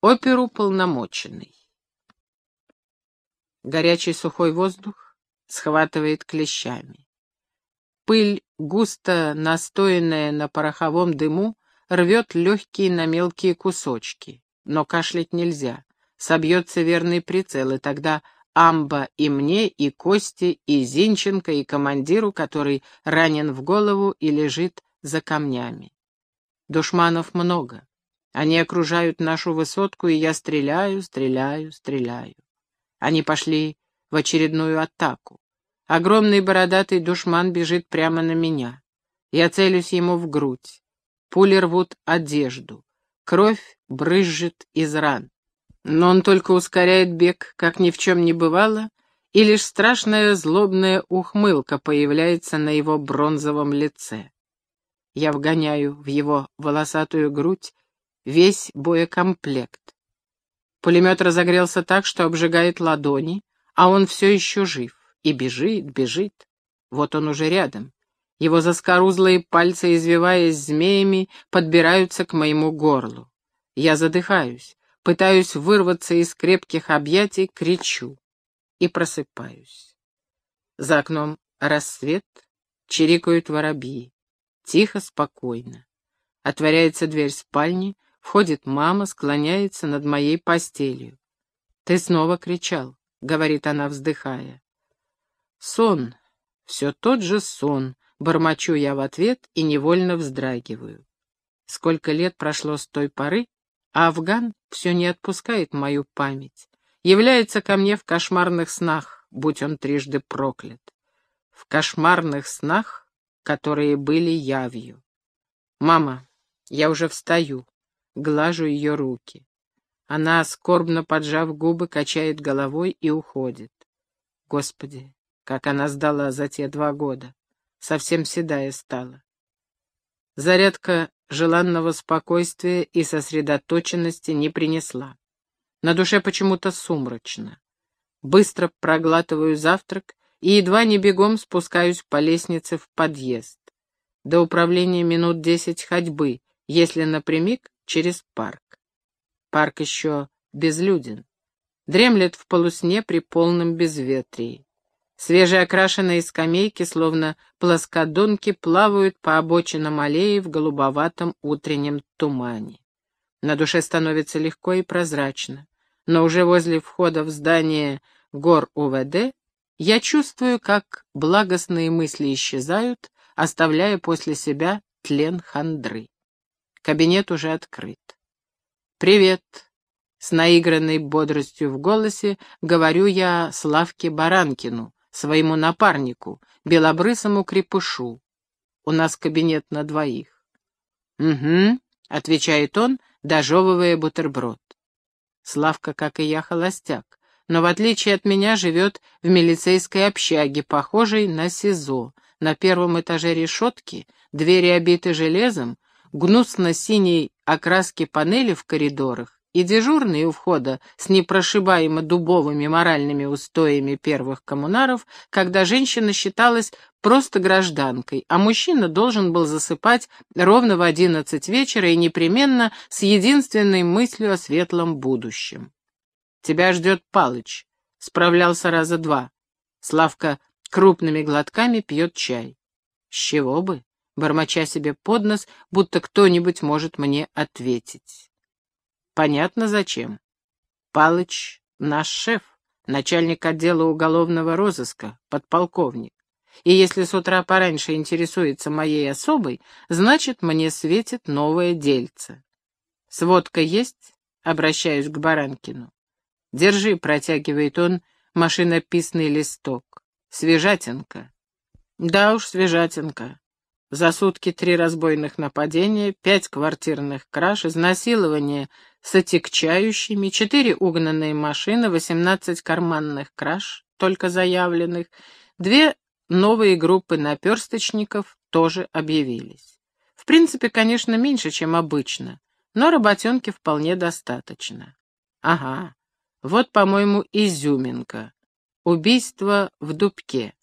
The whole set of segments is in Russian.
Оперу полномоченный. Горячий сухой воздух схватывает клещами. Пыль, густо настоянная на пороховом дыму, рвет легкие на мелкие кусочки. Но кашлять нельзя. Собьется верный прицел, и тогда Амба и мне, и Кости, и Зинченко, и командиру, который ранен в голову и лежит за камнями. Душманов много. Они окружают нашу высотку, и я стреляю, стреляю, стреляю. Они пошли в очередную атаку. Огромный бородатый душман бежит прямо на меня. Я целюсь ему в грудь. Пули рвут одежду. Кровь брызжет из ран. Но он только ускоряет бег, как ни в чем не бывало, и лишь страшная злобная ухмылка появляется на его бронзовом лице. Я вгоняю в его волосатую грудь весь боекомплект. Пулемет разогрелся так, что обжигает ладони, а он все еще жив. И бежит, бежит. Вот он уже рядом. Его заскорузлые пальцы, извиваясь змеями, подбираются к моему горлу. Я задыхаюсь, пытаюсь вырваться из крепких объятий, кричу и просыпаюсь. За окном рассвет, чирикают воробьи. Тихо, спокойно. Отворяется дверь спальни, входит мама, склоняется над моей постелью. «Ты снова кричал», — говорит она, вздыхая. «Сон, все тот же сон», — бормочу я в ответ и невольно вздрагиваю. Сколько лет прошло с той поры, а Афган все не отпускает мою память, является ко мне в кошмарных снах, будь он трижды проклят. В кошмарных снах которые были явью. «Мама, я уже встаю», глажу ее руки. Она, скорбно поджав губы, качает головой и уходит. Господи, как она сдала за те два года. Совсем седая стала. Зарядка желанного спокойствия и сосредоточенности не принесла. На душе почему-то сумрачно. Быстро проглатываю завтрак и едва не бегом спускаюсь по лестнице в подъезд. До управления минут десять ходьбы, если напрямик, через парк. Парк еще безлюден. Дремлет в полусне при полном безветрии. Свежеокрашенные скамейки, словно плоскодонки, плавают по обочинам аллеи в голубоватом утреннем тумане. На душе становится легко и прозрачно, но уже возле входа в здание гор УВД я чувствую, как благостные мысли исчезают, оставляя после себя тлен хандры. Кабинет уже открыт. «Привет!» С наигранной бодростью в голосе говорю я Славке Баранкину, своему напарнику, белобрысому крепышу. У нас кабинет на двоих. «Угу», — отвечает он, дожевывая бутерброд. Славка, как и я, холостяк но в отличие от меня живет в милицейской общаге, похожей на СИЗО. На первом этаже решетки, двери обиты железом, гнусно-синей окраски панели в коридорах и дежурный у входа с непрошибаемо дубовыми моральными устоями первых коммунаров, когда женщина считалась просто гражданкой, а мужчина должен был засыпать ровно в одиннадцать вечера и непременно с единственной мыслью о светлом будущем. Тебя ждет Палыч. Справлялся раза два. Славка крупными глотками пьет чай. С чего бы? Бормоча себе под нос, будто кто-нибудь может мне ответить. Понятно зачем. Палыч — наш шеф, начальник отдела уголовного розыска, подполковник. И если с утра пораньше интересуется моей особой, значит, мне светит новое дельце. Сводка есть? Обращаюсь к Баранкину. Держи, протягивает он машинописный листок. Свежатинка. Да уж, свежатинка. За сутки три разбойных нападения, пять квартирных краж, изнасилование с отягчающими, четыре угнанные машины, восемнадцать карманных краж, только заявленных, две новые группы наперсточников тоже объявились. В принципе, конечно, меньше, чем обычно, но работенки вполне достаточно. Ага, вот, по-моему, изюминка. Убийство в дубке.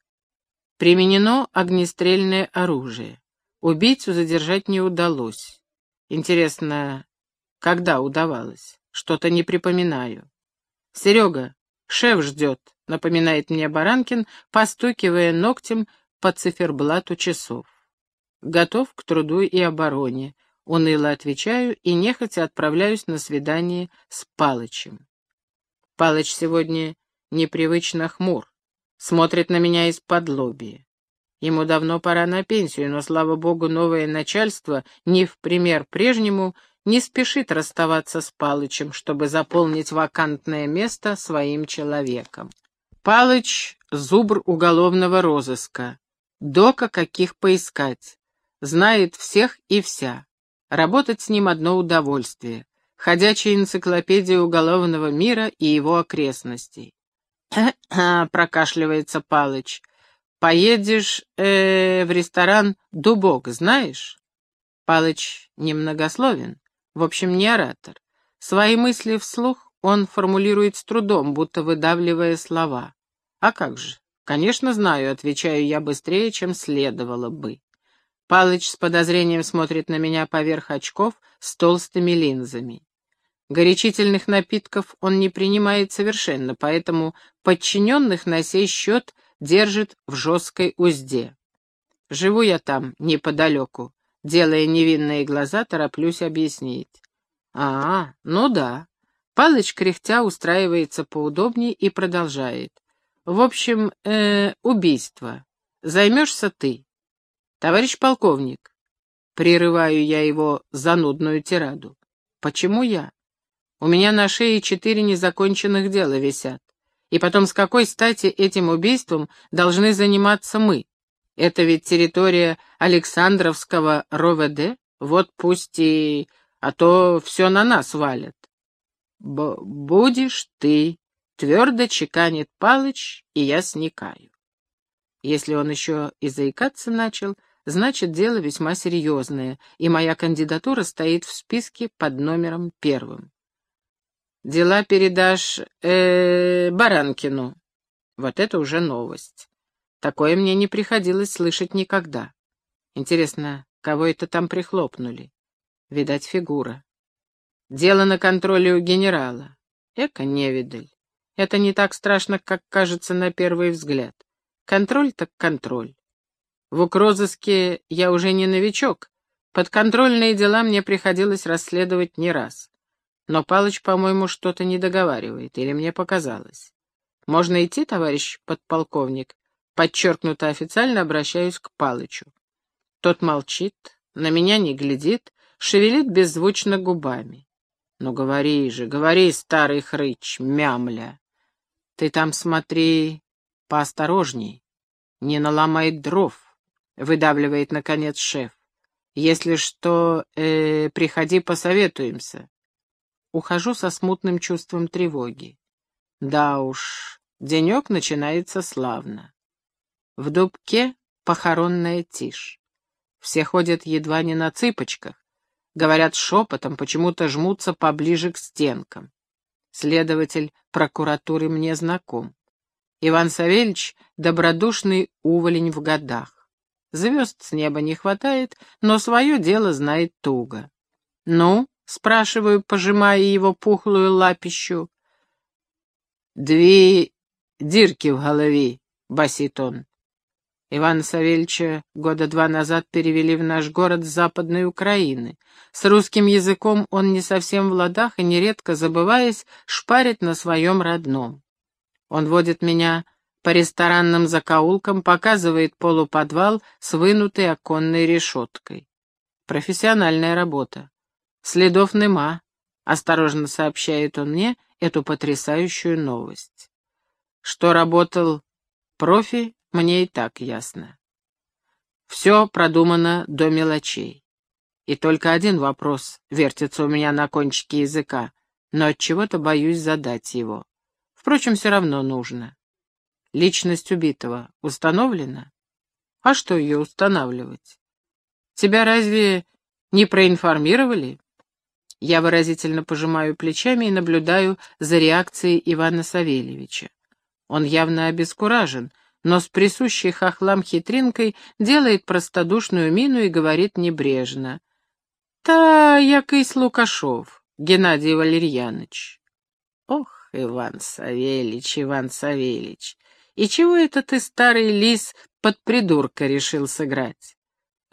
Применено огнестрельное оружие. Убийцу задержать не удалось. Интересно, когда удавалось? Что-то не припоминаю. Серега, шеф ждет, напоминает мне Баранкин, постукивая ногтем по циферблату часов. Готов к труду и обороне. Уныло отвечаю и нехотя отправляюсь на свидание с Палычем. Палыч сегодня непривычно хмур, смотрит на меня из-под лобья. Ему давно пора на пенсию, но, слава богу, новое начальство, не в пример прежнему, не спешит расставаться с Палычем, чтобы заполнить вакантное место своим человеком. Палыч — зубр уголовного розыска. Дока каких поискать. Знает всех и вся. Работать с ним одно удовольствие. Ходячая энциклопедия уголовного мира и его окрестностей. прокашливается Палыч. «Поедешь э, в ресторан «Дубок», знаешь?» Палыч немногословен, в общем, не оратор. Свои мысли вслух он формулирует с трудом, будто выдавливая слова. «А как же? Конечно, знаю», — отвечаю я быстрее, чем следовало бы. Палыч с подозрением смотрит на меня поверх очков с толстыми линзами. Горячительных напитков он не принимает совершенно, поэтому подчиненных на сей счет держит в жесткой узде. Живу я там, неподалеку. Делая невинные глаза, тороплюсь объяснить. А, ну да. Палыч кряхтя устраивается поудобнее и продолжает. В общем, э, убийство. Займешься ты. Товарищ полковник. Прерываю я его занудную тираду. Почему я? У меня на шее четыре незаконченных дела висят. И потом, с какой стати этим убийством должны заниматься мы? Это ведь территория Александровского РОВД? Вот пусть и... А то все на нас валят. Б «Будешь ты», — твердо чеканит Палыч, и я сникаю. Если он еще и заикаться начал, значит, дело весьма серьезное, и моя кандидатура стоит в списке под номером первым. Дела передашь э, Баранкину. Вот это уже новость. Такое мне не приходилось слышать никогда. Интересно, кого это там прихлопнули? Видать, фигура. Дело на контроле у генерала. Эка невидаль. Это не так страшно, как кажется на первый взгляд. Контроль так контроль. В укрозыске я уже не новичок. Подконтрольные дела мне приходилось расследовать не раз. Но Палыч, по-моему, что-то не договаривает, или мне показалось. Можно идти, товарищ подполковник? Подчеркнуто официально обращаюсь к Палычу. Тот молчит, на меня не глядит, шевелит беззвучно губами. Ну говори же, говори, старый хрыч, мямля. Ты там смотри поосторожней, не наломай дров, выдавливает, наконец, шеф. Если что, э, приходи посоветуемся. Ухожу со смутным чувством тревоги. Да уж, денек начинается славно. В дубке похоронная тишь. Все ходят едва не на цыпочках, говорят шепотом, почему-то жмутся поближе к стенкам. Следователь прокуратуры мне знаком. Иван Савельевич — добродушный уволень в годах. Звезд с неба не хватает, но свое дело знает туго. «Ну?» — спрашиваю, пожимая его пухлую лапищу. «Две дырки в голове», — басит он. Ивана Савельича года два назад перевели в наш город с Западной Украины. С русским языком он не совсем в ладах и, нередко забываясь, шпарит на своем родном. Он водит меня по ресторанным закоулкам, показывает полуподвал с вынутой оконной решеткой. Профессиональная работа. Следов нема, осторожно сообщает он мне эту потрясающую новость. Что работал профи, мне и так ясно. Все продумано до мелочей. И только один вопрос вертится у меня на кончике языка, но от чего-то боюсь задать его. Впрочем, все равно нужно. Личность убитого установлена? А что ее устанавливать? Тебя разве не проинформировали? Я выразительно пожимаю плечами и наблюдаю за реакцией Ивана Савельевича. Он явно обескуражен, но с присущей хохлам хитринкой делает простодушную мину и говорит небрежно. «Та якийсь Лукашов. Геннадий Валерьянович. Ох, Иван Савельич, Иван Савельич, и чего это ты, старый лис, под придурка решил сыграть?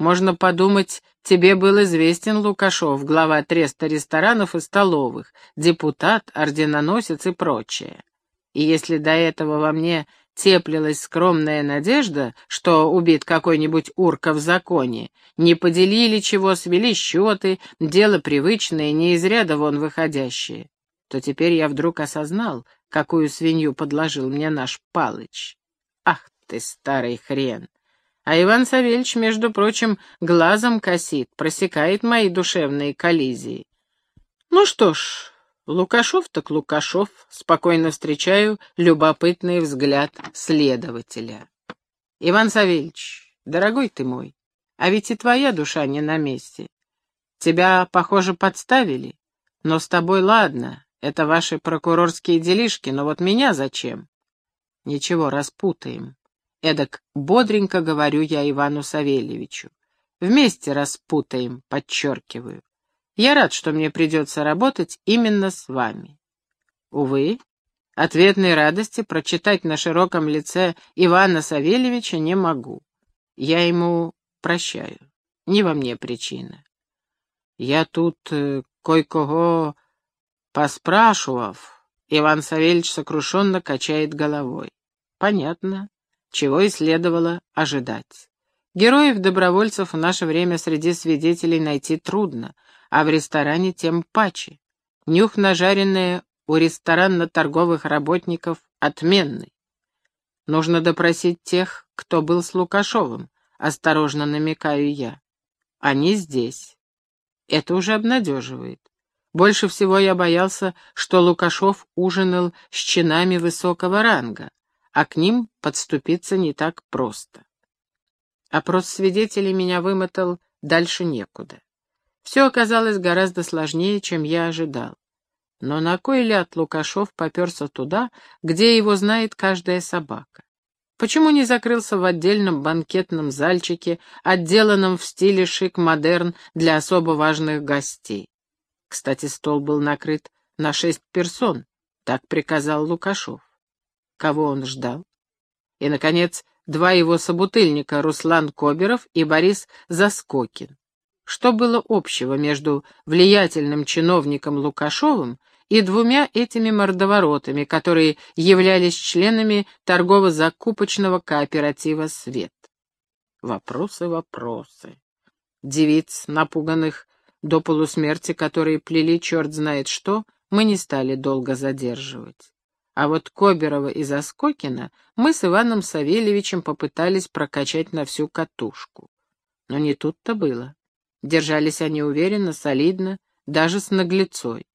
Можно подумать, тебе был известен Лукашов, глава треста ресторанов и столовых, депутат, орденоносец и прочее. И если до этого во мне теплилась скромная надежда, что убит какой-нибудь урка в законе, не поделили чего, свели счеты, дело привычное, не из ряда вон выходящее, то теперь я вдруг осознал, какую свинью подложил мне наш Палыч. Ах ты, старый хрен! А Иван Савельевич, между прочим, глазом косит, просекает мои душевные коллизии. Ну что ж, Лукашов так Лукашов, спокойно встречаю любопытный взгляд следователя. Иван Савельевич, дорогой ты мой, а ведь и твоя душа не на месте. Тебя, похоже, подставили, но с тобой ладно, это ваши прокурорские делишки, но вот меня зачем? Ничего, распутаем. Эдак бодренько говорю я Ивану Савельевичу. Вместе распутаем, подчеркиваю. Я рад, что мне придется работать именно с вами. Увы, ответной радости прочитать на широком лице Ивана Савельевича не могу. Я ему прощаю. Не во мне причина. Я тут э, кое-кого поспрашивав, Иван Савельевич сокрушенно качает головой. Понятно чего и следовало ожидать. Героев-добровольцев в наше время среди свидетелей найти трудно, а в ресторане тем паче. Нюх нажаренное у ресторанно-торговых работников отменный. Нужно допросить тех, кто был с Лукашовым, осторожно намекаю я. Они здесь. Это уже обнадеживает. Больше всего я боялся, что Лукашов ужинал с чинами высокого ранга а к ним подступиться не так просто. Опрос свидетелей меня вымотал дальше некуда. Все оказалось гораздо сложнее, чем я ожидал. Но на кой ляд Лукашов поперся туда, где его знает каждая собака? Почему не закрылся в отдельном банкетном зальчике, отделанном в стиле шик-модерн для особо важных гостей? Кстати, стол был накрыт на шесть персон, так приказал Лукашов кого он ждал. И, наконец, два его собутыльника, Руслан Коберов и Борис Заскокин. Что было общего между влиятельным чиновником Лукашовым и двумя этими мордоворотами, которые являлись членами торгово-закупочного кооператива «Свет»? Вопросы, вопросы. Девиц, напуганных до полусмерти, которые плели черт знает что, мы не стали долго задерживать. А вот Коберова и Заскокина мы с Иваном Савельевичем попытались прокачать на всю катушку. Но не тут-то было. Держались они уверенно, солидно, даже с наглецой.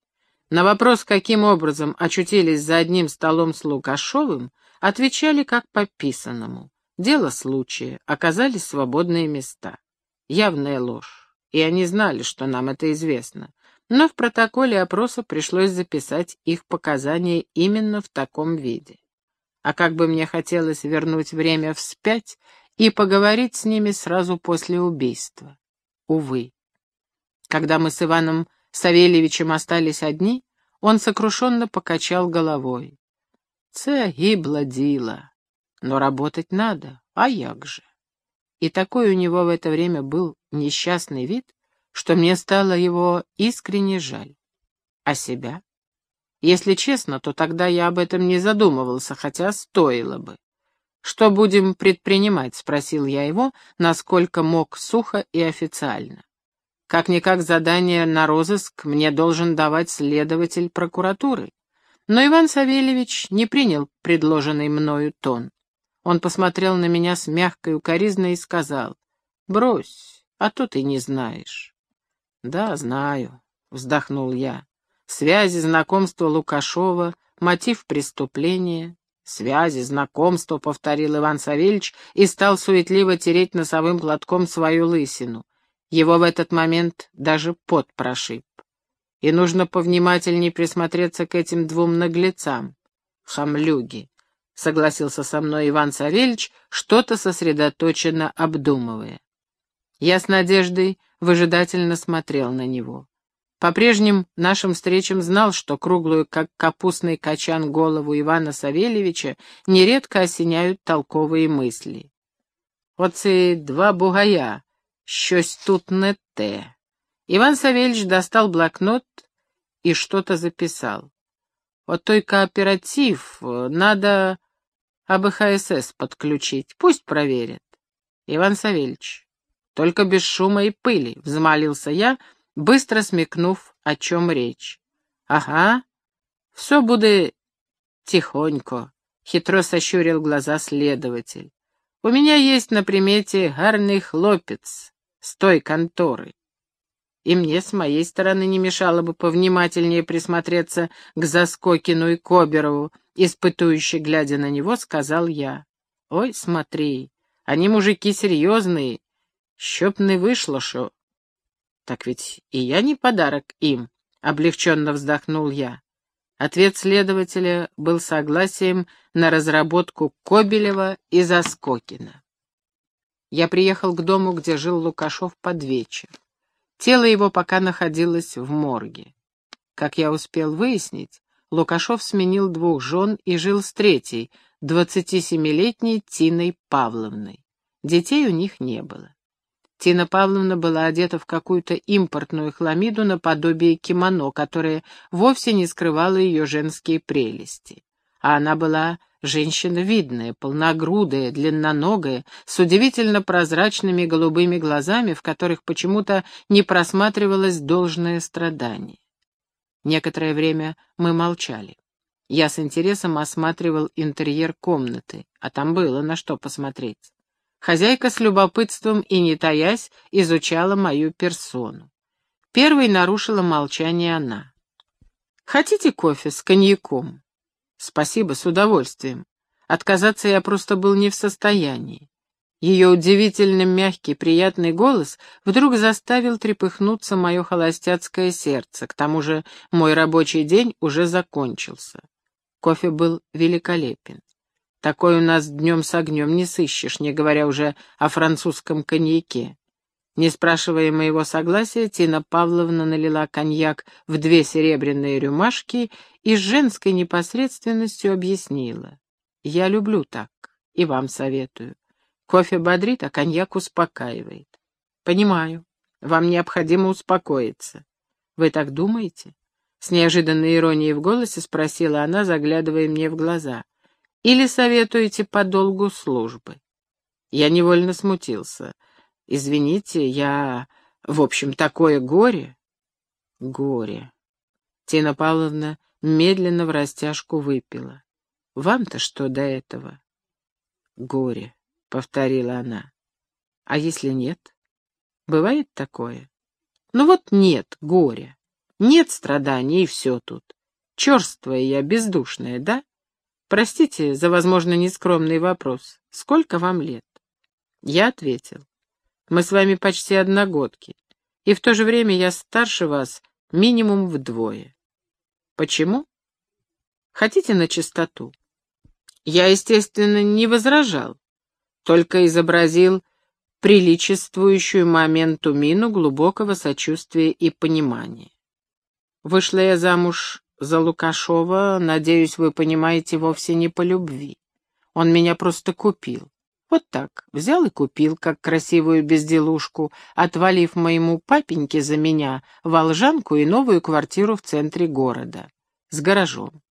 На вопрос, каким образом очутились за одним столом с Лукашовым, отвечали как по писанному. Дело случая, оказались свободные места. Явная ложь. И они знали, что нам это известно но в протоколе опроса пришлось записать их показания именно в таком виде. А как бы мне хотелось вернуть время вспять и поговорить с ними сразу после убийства. Увы. Когда мы с Иваном Савельевичем остались одни, он сокрушенно покачал головой. «Це гибло діло, но работать надо, а як же?» И такой у него в это время был несчастный вид, что мне стало его искренне жаль. А себя? Если честно, то тогда я об этом не задумывался, хотя стоило бы. «Что будем предпринимать?» — спросил я его, насколько мог сухо и официально. Как-никак задание на розыск мне должен давать следователь прокуратуры. Но Иван Савельевич не принял предложенный мною тон. Он посмотрел на меня с мягкой укоризной и сказал, «Брось, а то ты не знаешь». «Да, знаю», — вздохнул я. «Связи, знакомства Лукашова, мотив преступления». «Связи, знакомства», — повторил Иван Савельевич и стал суетливо тереть носовым платком свою лысину. Его в этот момент даже пот прошиб. И нужно повнимательней присмотреться к этим двум наглецам. Хамлюги, — согласился со мной Иван Савельевич, что-то сосредоточенно обдумывая. Я с надеждой выжидательно смотрел на него. по прежним нашим встречам знал, что круглую, как капустный качан, голову Ивана Савельевича нередко осеняют толковые мысли. «Оце два бугая, щось тут не те». Иван Савельевич достал блокнот и что-то записал. «Вот той кооператив э, надо АБХСС подключить, пусть проверят». «Иван Савельевич, только без шума и пыли», — взмолился я, — быстро смекнув, о чем речь. «Ага, все буде тихонько», — хитро сощурил глаза следователь. «У меня есть на примете гарный хлопец с той конторы. И мне с моей стороны не мешало бы повнимательнее присмотреться к Заскокину и Коберову, испытующе глядя на него, сказал я. Ой, смотри, они мужики серьезные, щоб не вышло, шо так ведь и я не подарок им, — облегченно вздохнул я. Ответ следователя был согласием на разработку Кобелева и Заскокина. Я приехал к дому, где жил Лукашов под вечер. Тело его пока находилось в морге. Как я успел выяснить, Лукашов сменил двух жен и жил с третьей, двадцатисемилетней Тиной Павловной. Детей у них не было. Тина Павловна была одета в какую-то импортную хламиду наподобие кимоно, которое вовсе не скрывало ее женские прелести. А она была женщина видная, полногрудая, длинноногая, с удивительно прозрачными голубыми глазами, в которых почему-то не просматривалось должное страдание. Некоторое время мы молчали. Я с интересом осматривал интерьер комнаты, а там было на что посмотреть. Хозяйка с любопытством и не таясь изучала мою персону. Первой нарушила молчание она. «Хотите кофе с коньяком?» «Спасибо, с удовольствием. Отказаться я просто был не в состоянии». Ее удивительно мягкий, приятный голос вдруг заставил трепыхнуться мое холостяцкое сердце. К тому же мой рабочий день уже закончился. Кофе был великолепен. Такой у нас днем с огнем не сыщешь, не говоря уже о французском коньяке. Не спрашивая моего согласия, Тина Павловна налила коньяк в две серебряные рюмашки и с женской непосредственностью объяснила. «Я люблю так, и вам советую. Кофе бодрит, а коньяк успокаивает». «Понимаю. Вам необходимо успокоиться». «Вы так думаете?» С неожиданной иронией в голосе спросила она, заглядывая мне в глаза. Или советуете по долгу службы? Я невольно смутился. Извините, я... В общем, такое горе. Горе. Тина Павловна медленно в растяжку выпила. Вам-то что до этого? Горе, — повторила она. А если нет? Бывает такое? Ну вот нет горя. Нет страданий, и все тут. Черствая я, бездушная, да? Простите за, возможно, нескромный вопрос. Сколько вам лет? Я ответил. Мы с вами почти одногодки, и в то же время я старше вас минимум вдвое. Почему? Хотите на чистоту? Я, естественно, не возражал, только изобразил приличествующую моменту мину глубокого сочувствия и понимания. Вышла я замуж за Лукашова, надеюсь, вы понимаете, вовсе не по любви. Он меня просто купил. Вот так, взял и купил, как красивую безделушку, отвалив моему папеньке за меня волжанку и новую квартиру в центре города, с гаражом.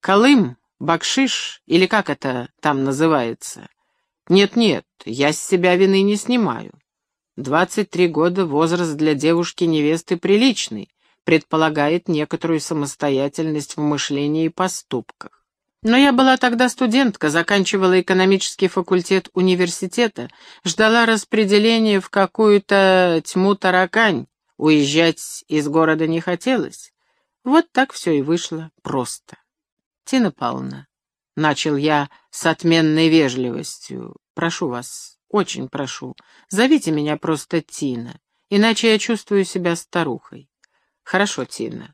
Колым, бакшиш, или как это там называется? Нет-нет, я с себя вины не снимаю. Двадцать три года — возраст для девушки-невесты приличный, предполагает некоторую самостоятельность в мышлении и поступках. Но я была тогда студентка, заканчивала экономический факультет университета, ждала распределения в какую-то тьму таракань, уезжать из города не хотелось. Вот так все и вышло просто. Тина Павловна, начал я с отменной вежливостью, прошу вас, очень прошу, зовите меня просто Тина, иначе я чувствую себя старухой. Хорошо, Тина.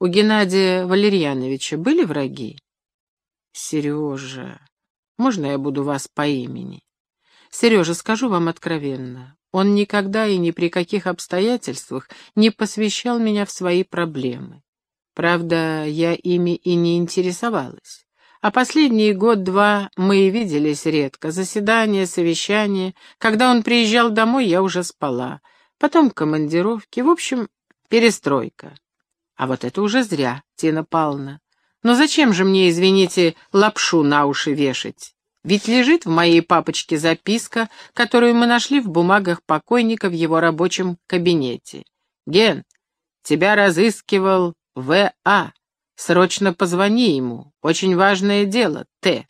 У Геннадия Валерьяновича были враги? Сережа, можно я буду вас по имени? Сережа, скажу вам откровенно, он никогда и ни при каких обстоятельствах не посвящал меня в свои проблемы. Правда, я ими и не интересовалась. А последний год-два мы и виделись редко. Заседания, совещания. Когда он приезжал домой, я уже спала. Потом командировки. В общем, перестройка. А вот это уже зря, Тина Павловна. Но зачем же мне, извините, лапшу на уши вешать? Ведь лежит в моей папочке записка, которую мы нашли в бумагах покойника в его рабочем кабинете. «Ген, тебя разыскивал В.А. Срочно позвони ему. Очень важное дело, Т.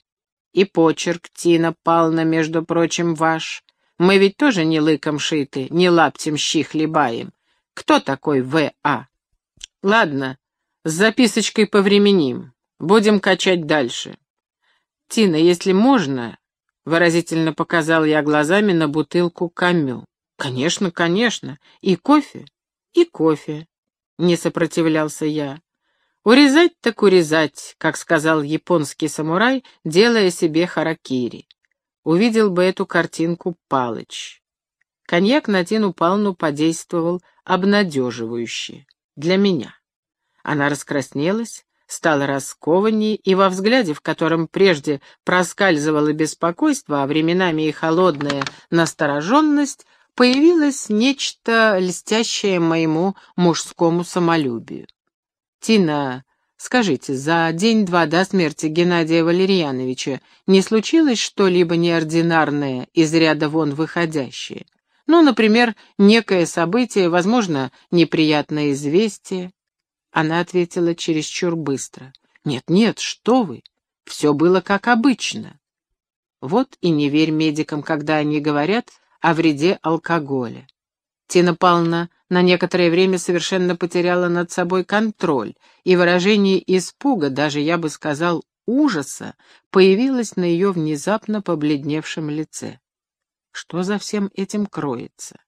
И почерк Тина Павловна, между прочим, ваш. Мы ведь тоже не лыком шиты, не лаптем щи хлебаем. Кто такой В.А.?» «Ладно, с записочкой повременим. Будем качать дальше. Тина, если можно, выразительно показал я глазами на бутылку камю. Конечно, конечно. И кофе? И кофе. Не сопротивлялся я. Урезать так урезать, как сказал японский самурай, делая себе харакири. Увидел бы эту картинку Палыч. Коньяк на Тину Павловну подействовал обнадеживающе. Для меня. Она раскраснелась, стала раскованнее, и во взгляде, в котором прежде проскальзывало беспокойство, а временами и холодная настороженность, появилось нечто льстящее моему мужскому самолюбию. «Тина, скажите, за день-два до смерти Геннадия Валерьяновича не случилось что-либо неординарное, из ряда вон выходящее? Ну, например, некое событие, возможно, неприятное известие?» Она ответила чересчур быстро. «Нет-нет, что вы! Все было как обычно». Вот и не верь медикам, когда они говорят о вреде алкоголя. Тина Павловна на некоторое время совершенно потеряла над собой контроль, и выражение испуга, даже я бы сказал ужаса, появилось на ее внезапно побледневшем лице. Что за всем этим кроется?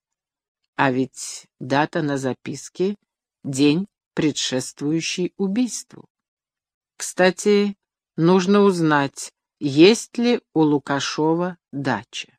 А ведь дата на записке — день предшествующий убийству. Кстати, нужно узнать, есть ли у Лукашова дача.